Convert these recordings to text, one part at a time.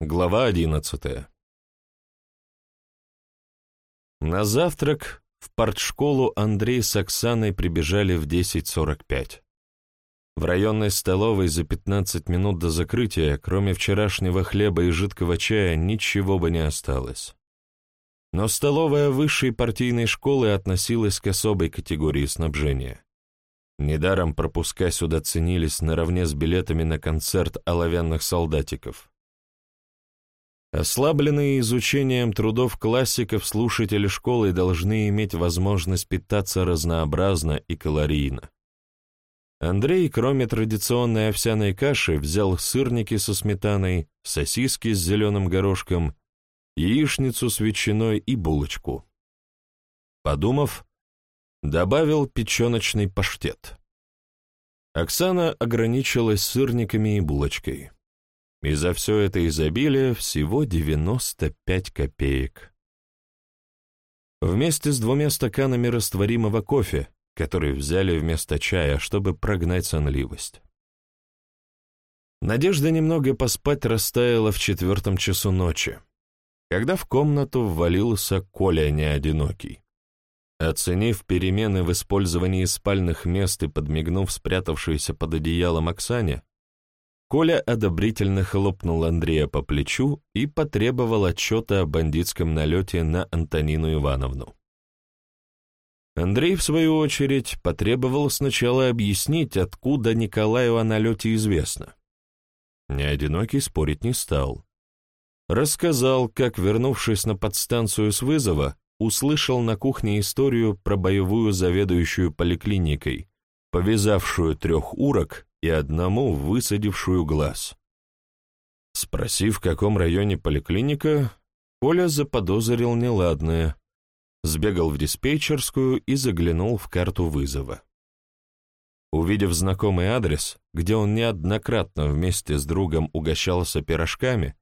Глава одиннадцатая. На завтрак в партшколу Андрей с Оксаной прибежали в 10.45. В районной столовой за 15 минут до закрытия, кроме вчерашнего хлеба и жидкого чая, ничего бы не осталось. Но столовая высшей партийной школы относилась к особой категории снабжения. Недаром пропуска сюда ценились наравне с билетами на концерт оловянных солдатиков. Ослабленные изучением трудов классиков слушатели школы должны иметь возможность питаться разнообразно и калорийно. Андрей, кроме традиционной овсяной каши, взял сырники со сметаной, сосиски с зеленым горошком, яичницу с ветчиной и булочку. Подумав, добавил печеночный паштет. Оксана ограничилась сырниками и булочкой. И за все это изобилие всего 95 копеек. Вместе с двумя стаканами растворимого кофе, который взяли вместо чая, чтобы прогнать сонливость. Надежда немного поспать растаяла в четвертом часу ночи, когда в комнату ввалился Коля неодинокий. Оценив перемены в использовании спальных мест и подмигнув спрятавшейся под одеялом Оксане, Коля одобрительно хлопнул Андрея по плечу и потребовал отчета о бандитском налете на Антонину Ивановну. Андрей, в свою очередь, потребовал сначала объяснить, откуда Николаю о налете известно. Неодинокий спорить не стал. Рассказал, как, вернувшись на подстанцию с вызова, услышал на кухне историю про боевую заведующую поликлиникой, повязавшую трех урок и одному высадившую глаз. Спросив, в каком районе поликлиника, Коля заподозрил неладное, сбегал в диспетчерскую и заглянул в карту вызова. Увидев знакомый адрес, где он неоднократно вместе с другом угощался пирожками,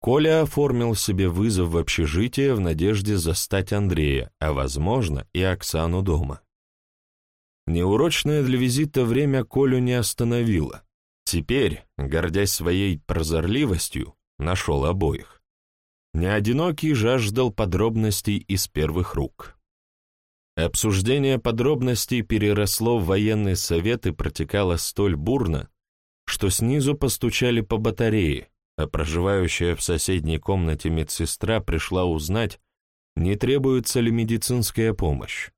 Коля оформил себе вызов в общежитие в надежде застать Андрея, а, возможно, и Оксану дома. Неурочное для визита время Колю не остановило. Теперь, гордясь своей прозорливостью, нашел обоих. Неодинокий жаждал подробностей из первых рук. Обсуждение подробностей переросло в военный совет и протекало столь бурно, что снизу постучали по батарее, а проживающая в соседней комнате медсестра пришла узнать, не требуется ли медицинская помощь.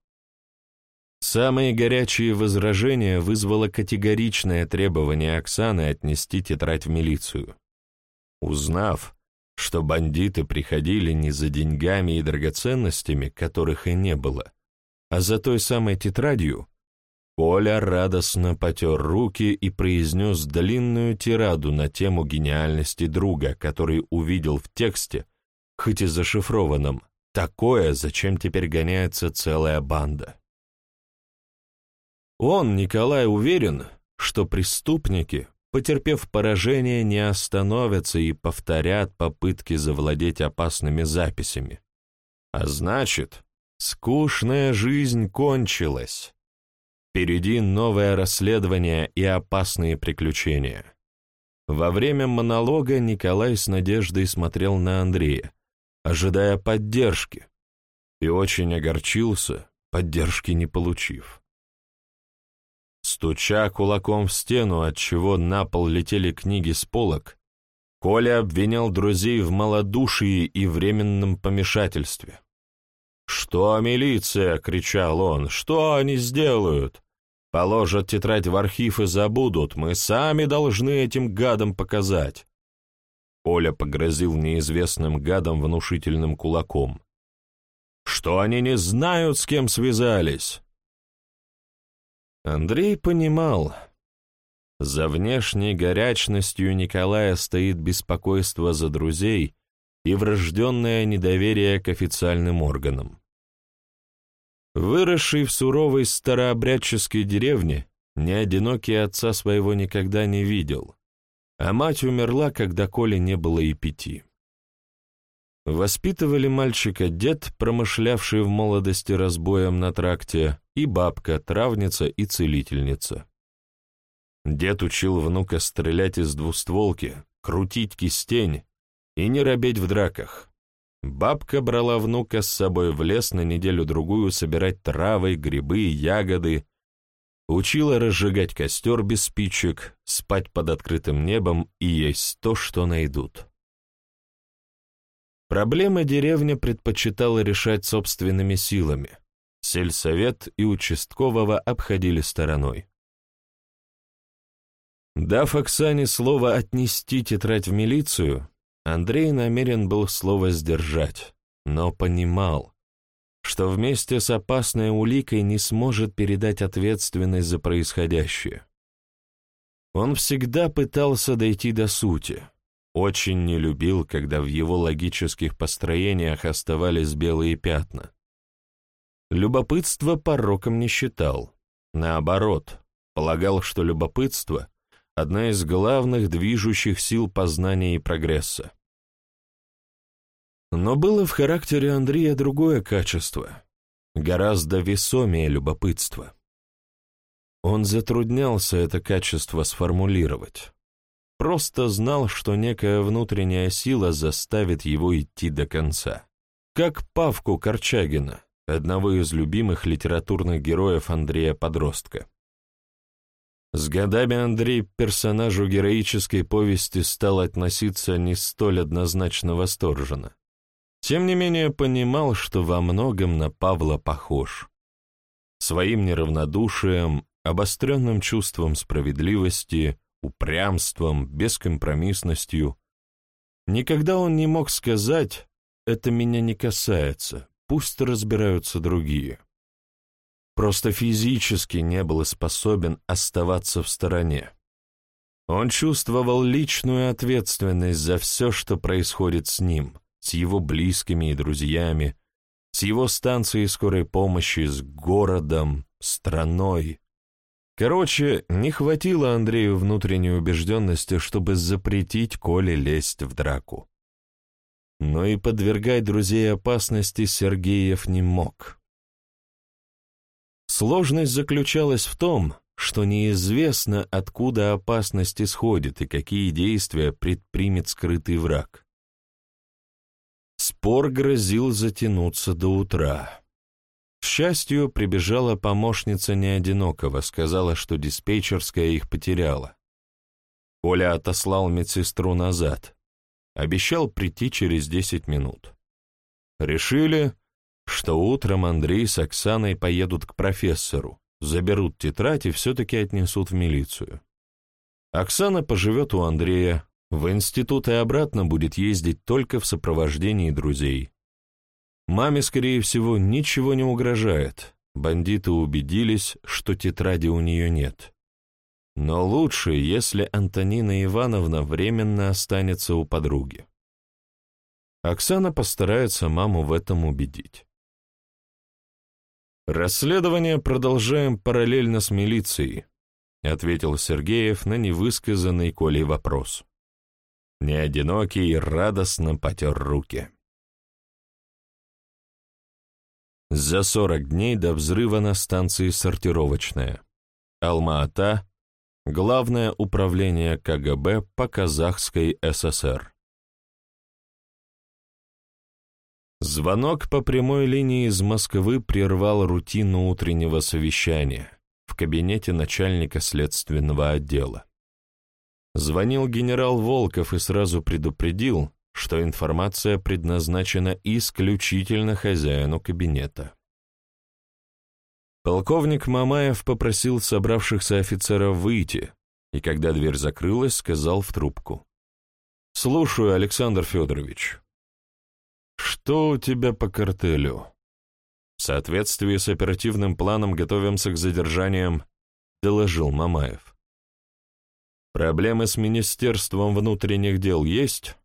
Самые горячие возражения вызвало категоричное требование Оксаны отнести тетрадь в милицию. Узнав, что бандиты приходили не за деньгами и драгоценностями, которых и не было, а за той самой тетрадью, Коля радостно потер руки и произнес длинную тираду на тему гениальности друга, который увидел в тексте, хоть и зашифрованном, такое, зачем теперь гоняется целая банда. Он, Николай, уверен, что преступники, потерпев поражение, не остановятся и повторят попытки завладеть опасными записями. А значит, скучная жизнь кончилась. Впереди новое расследование и опасные приключения. Во время монолога Николай с надеждой смотрел на Андрея, ожидая поддержки, и очень огорчился, поддержки не получив. Стуча кулаком в стену, отчего на пол летели книги с полок, Коля обвинял друзей в малодушии и временном помешательстве. «Что милиция?» — кричал он. «Что они сделают? Положат тетрадь в архив и забудут. Мы сами должны этим гадам показать». Коля погрозил неизвестным гадам внушительным кулаком. «Что они не знают, с кем связались?» Андрей понимал, за внешней горячностью Николая стоит беспокойство за друзей и врожденное недоверие к официальным органам. Выросший в суровой старообрядческой деревне, неодинокий отца своего никогда не видел, а мать умерла, когда Коле не было и пяти. Воспитывали мальчика дед, промышлявший в молодости разбоем на тракте, и бабка, травница и целительница. Дед учил внука стрелять из двустволки, крутить кистень, и не робеть в драках. Бабка брала внука с собой в лес на неделю-другую собирать травы, грибы, ягоды, учила разжигать костер без спичек, спать под открытым небом и есть то, что найдут. Проблемы деревня предпочитала решать собственными силами. Сельсовет и участкового обходили стороной. Дав Оксане слово отнести тетрадь в милицию, Андрей намерен был слово сдержать, но понимал, что вместе с опасной уликой не сможет передать ответственность за происходящее. Он всегда пытался дойти до сути, очень не любил, когда в его логических построениях оставались белые пятна. Любопытство пороком не считал. Наоборот, полагал, что любопытство — одна из главных движущих сил познания и прогресса. Но было в характере Андрея другое качество, гораздо весомее любопытства. Он затруднялся это качество сформулировать. Просто знал, что некая внутренняя сила заставит его идти до конца. Как Павку Корчагина, одного из любимых литературных героев Андрея Подростка. С годами Андрей к персонажу героической повести стал относиться не столь однозначно восторженно. Тем не менее понимал, что во многом на Павла похож. Своим неравнодушием, обостренным чувством справедливости, упрямством, бескомпромиссностью. Никогда он не мог сказать «это меня не касается, пусть разбираются другие». Просто физически не был способен оставаться в стороне. Он чувствовал личную ответственность за все, что происходит с ним, с его близкими и друзьями, с его станцией скорой помощи, с городом, страной. Короче, не хватило Андрею внутренней убежденности, чтобы запретить Коле лезть в драку. Но и подвергать друзей опасности Сергеев не мог. Сложность заключалась в том, что неизвестно, откуда опасность исходит и какие действия предпримет скрытый враг. Спор грозил затянуться до утра. К счастью, прибежала помощница неодинокого, сказала, что диспетчерская их потеряла. Коля отослал медсестру назад. Обещал прийти через десять минут. Решили, что утром Андрей с Оксаной поедут к профессору, заберут тетрадь и все-таки отнесут в милицию. Оксана поживет у Андрея, в институт и обратно будет ездить только в сопровождении друзей. Маме, скорее всего, ничего не угрожает. Бандиты убедились, что тетради у нее нет. Но лучше, если Антонина Ивановна временно останется у подруги. Оксана постарается маму в этом убедить. «Расследование продолжаем параллельно с милицией», — ответил Сергеев на невысказанный Колей вопрос. Неодинокий радостно потер руки. За 40 дней до взрыва на станции «Сортировочная». Алма-Ата, Главное управление КГБ по Казахской ССР. Звонок по прямой линии из Москвы прервал рутину утреннего совещания в кабинете начальника следственного отдела. Звонил генерал Волков и сразу предупредил, что информация предназначена исключительно хозяину кабинета. Полковник Мамаев попросил собравшихся офицеров выйти, и когда дверь закрылась, сказал в трубку. «Слушаю, Александр Федорович. Что у тебя по картелю?» «В соответствии с оперативным планом готовимся к задержаниям», — доложил Мамаев. Проблемы с Министерством внутренних дел есть?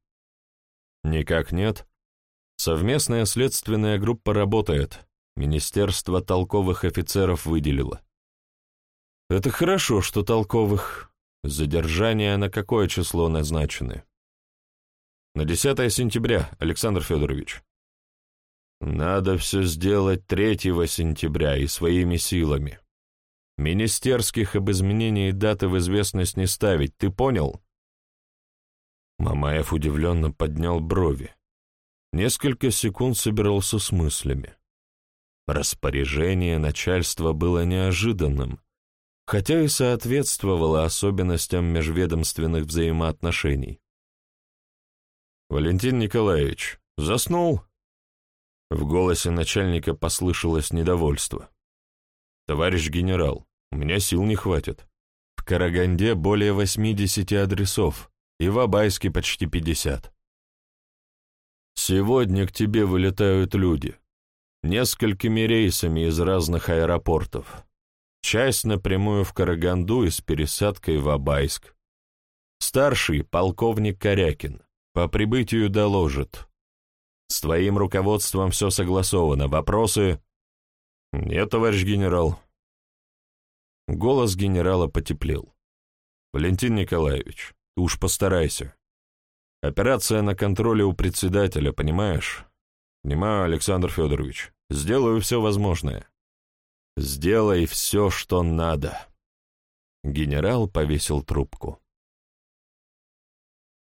Никак нет. Совместная следственная группа работает. Министерство толковых офицеров выделило. Это хорошо, что толковых. Задержания на какое число назначены? На 10 сентября, Александр Федорович. Надо все сделать 3 сентября и своими силами. Министерских об изменении даты в известность не ставить, ты понял? Мамаев удивленно поднял брови. Несколько секунд собирался с мыслями. Распоряжение начальства было неожиданным, хотя и соответствовало особенностям межведомственных взаимоотношений. «Валентин Николаевич, заснул?» В голосе начальника послышалось недовольство. «Товарищ генерал, у меня сил не хватит. В Караганде более 80 адресов, и в Абайске почти 50. Сегодня к тебе вылетают люди. Несколькими рейсами из разных аэропортов. Часть напрямую в Караганду и с пересадкой в Абайск. Старший, полковник Корякин, по прибытию доложит. С твоим руководством все согласовано. Вопросы? Нет, товарищ генерал. Голос генерала потеплел. Валентин Николаевич, ты уж постарайся. Операция на контроле у председателя, понимаешь? Понимаю, Александр Федорович. Сделаю все возможное. Сделай все, что надо. Генерал повесил трубку.